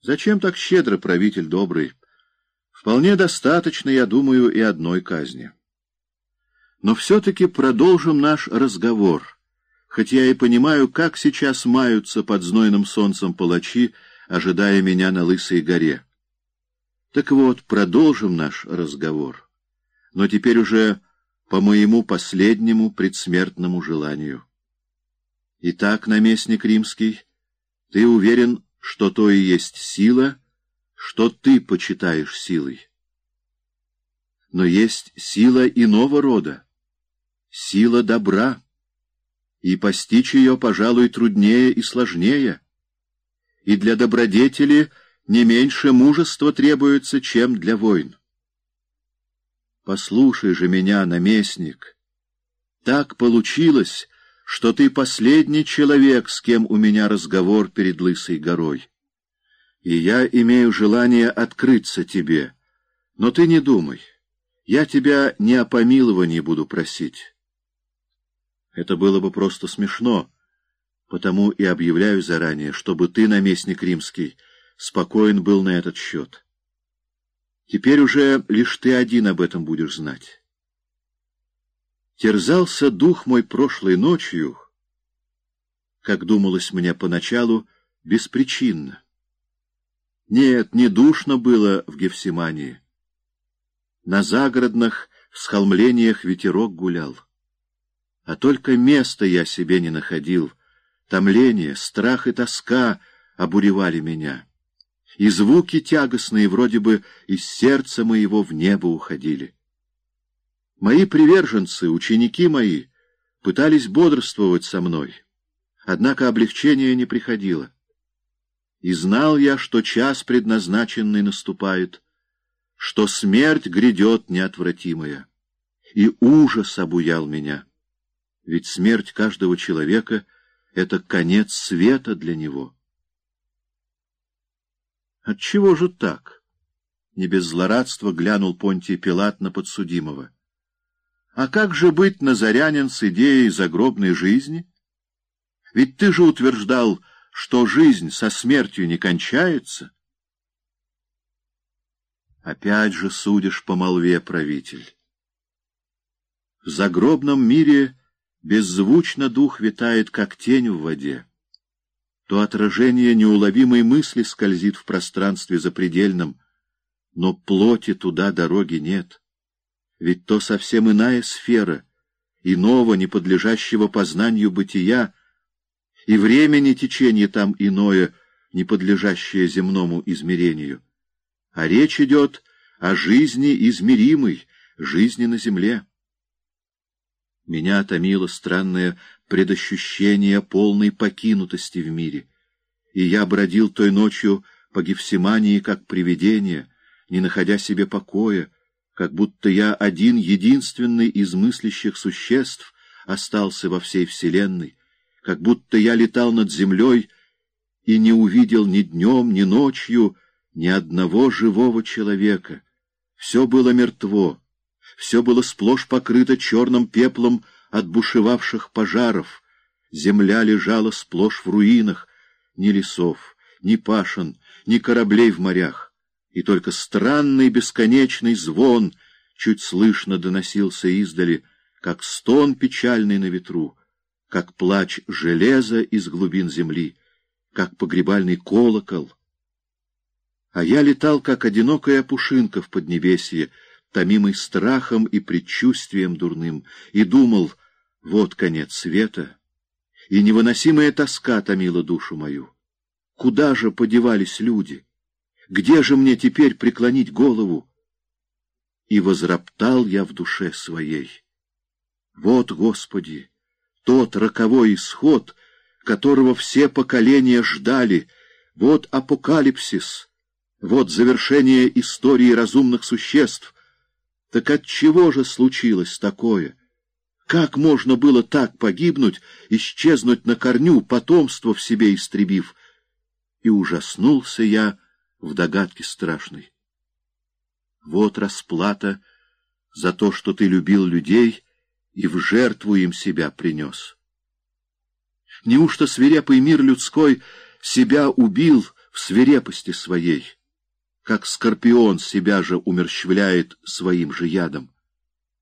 Зачем так щедро, правитель добрый? Вполне достаточно, я думаю, и одной казни. Но все-таки продолжим наш разговор, хоть я и понимаю, как сейчас маются под знойным солнцем палачи, ожидая меня на Лысой горе. Так вот, продолжим наш разговор, но теперь уже по моему последнему предсмертному желанию. Итак, наместник римский, ты уверен, что то и есть сила, что ты почитаешь силой. Но есть сила иного рода, сила добра, и постичь ее, пожалуй, труднее и сложнее, и для добродетели не меньше мужества требуется, чем для войн. Послушай же меня, наместник, так получилось, что ты последний человек, с кем у меня разговор перед Лысой горой. И я имею желание открыться тебе, но ты не думай, я тебя не о помиловании буду просить. Это было бы просто смешно, потому и объявляю заранее, чтобы ты, наместник римский, спокоен был на этот счет. Теперь уже лишь ты один об этом будешь знать. Терзался дух мой прошлой ночью, как думалось мне поначалу, беспричинно. Нет, не душно было в Гефсимании. На загородных всхолмлениях ветерок гулял. А только места я себе не находил. Томление, страх и тоска обуревали меня. И звуки тягостные вроде бы из сердца моего в небо уходили. Мои приверженцы, ученики мои, пытались бодрствовать со мной, однако облегчения не приходило. И знал я, что час предназначенный наступает, что смерть грядет неотвратимая, и ужас обуял меня. Ведь смерть каждого человека — это конец света для него. Отчего же так? Не без злорадства глянул Понтий Пилат на подсудимого. А как же быть, назарянин, с идеей загробной жизни? Ведь ты же утверждал, что жизнь со смертью не кончается. Опять же судишь по молве, правитель. В загробном мире беззвучно дух витает, как тень в воде. То отражение неуловимой мысли скользит в пространстве запредельном, но плоти туда дороги нет. Ведь то совсем иная сфера, иного, не подлежащего познанию бытия, и времени течение там иное, не подлежащее земному измерению. А речь идет о жизни измеримой, жизни на земле. Меня томило странное предощущение полной покинутости в мире, и я бродил той ночью по Гефсимании как привидение, не находя себе покоя, как будто я один единственный из мыслящих существ остался во всей вселенной, как будто я летал над землей и не увидел ни днем, ни ночью ни одного живого человека. Все было мертво, все было сплошь покрыто черным пеплом от бушевавших пожаров, земля лежала сплошь в руинах, ни лесов, ни пашен, ни кораблей в морях и только странный бесконечный звон чуть слышно доносился издали, как стон печальный на ветру, как плач железа из глубин земли, как погребальный колокол. А я летал, как одинокая пушинка в поднебесье, томимый страхом и предчувствием дурным, и думал, вот конец света, и невыносимая тоска томила душу мою. Куда же подевались люди? Где же мне теперь преклонить голову? И возроптал я в душе своей. Вот, Господи, тот роковой исход, которого все поколения ждали, вот апокалипсис, вот завершение истории разумных существ. Так от чего же случилось такое? Как можно было так погибнуть, исчезнуть на корню, потомство в себе истребив? И ужаснулся я, в догадке страшной. Вот расплата за то, что ты любил людей и в жертву им себя принес. Неужто свирепый мир людской себя убил в свирепости своей, как скорпион себя же умерщвляет своим же ядом.